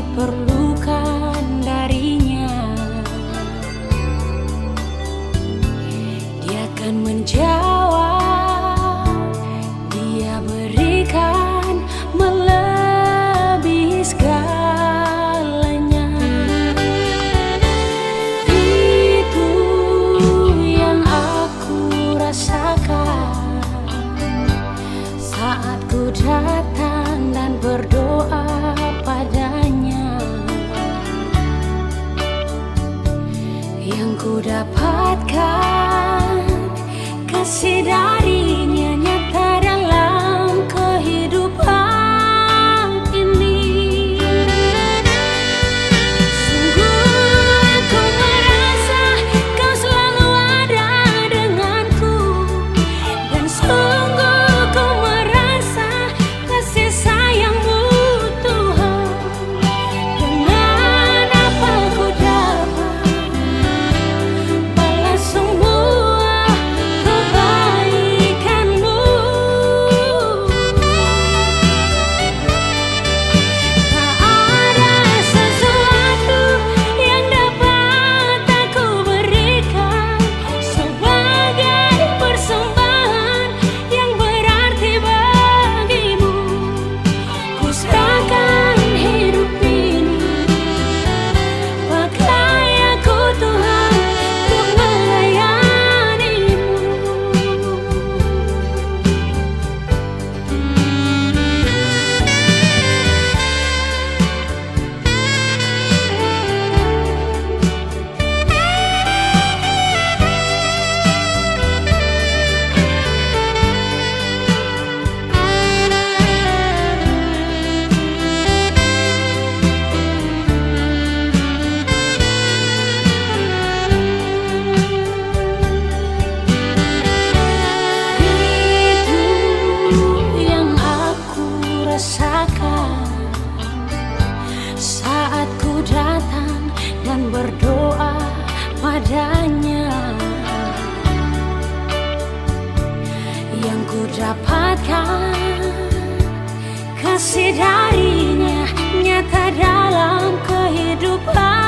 diperlukan darinya. Dia akan menjauh dapatkan kasih darinya nyata dalam kehidupan.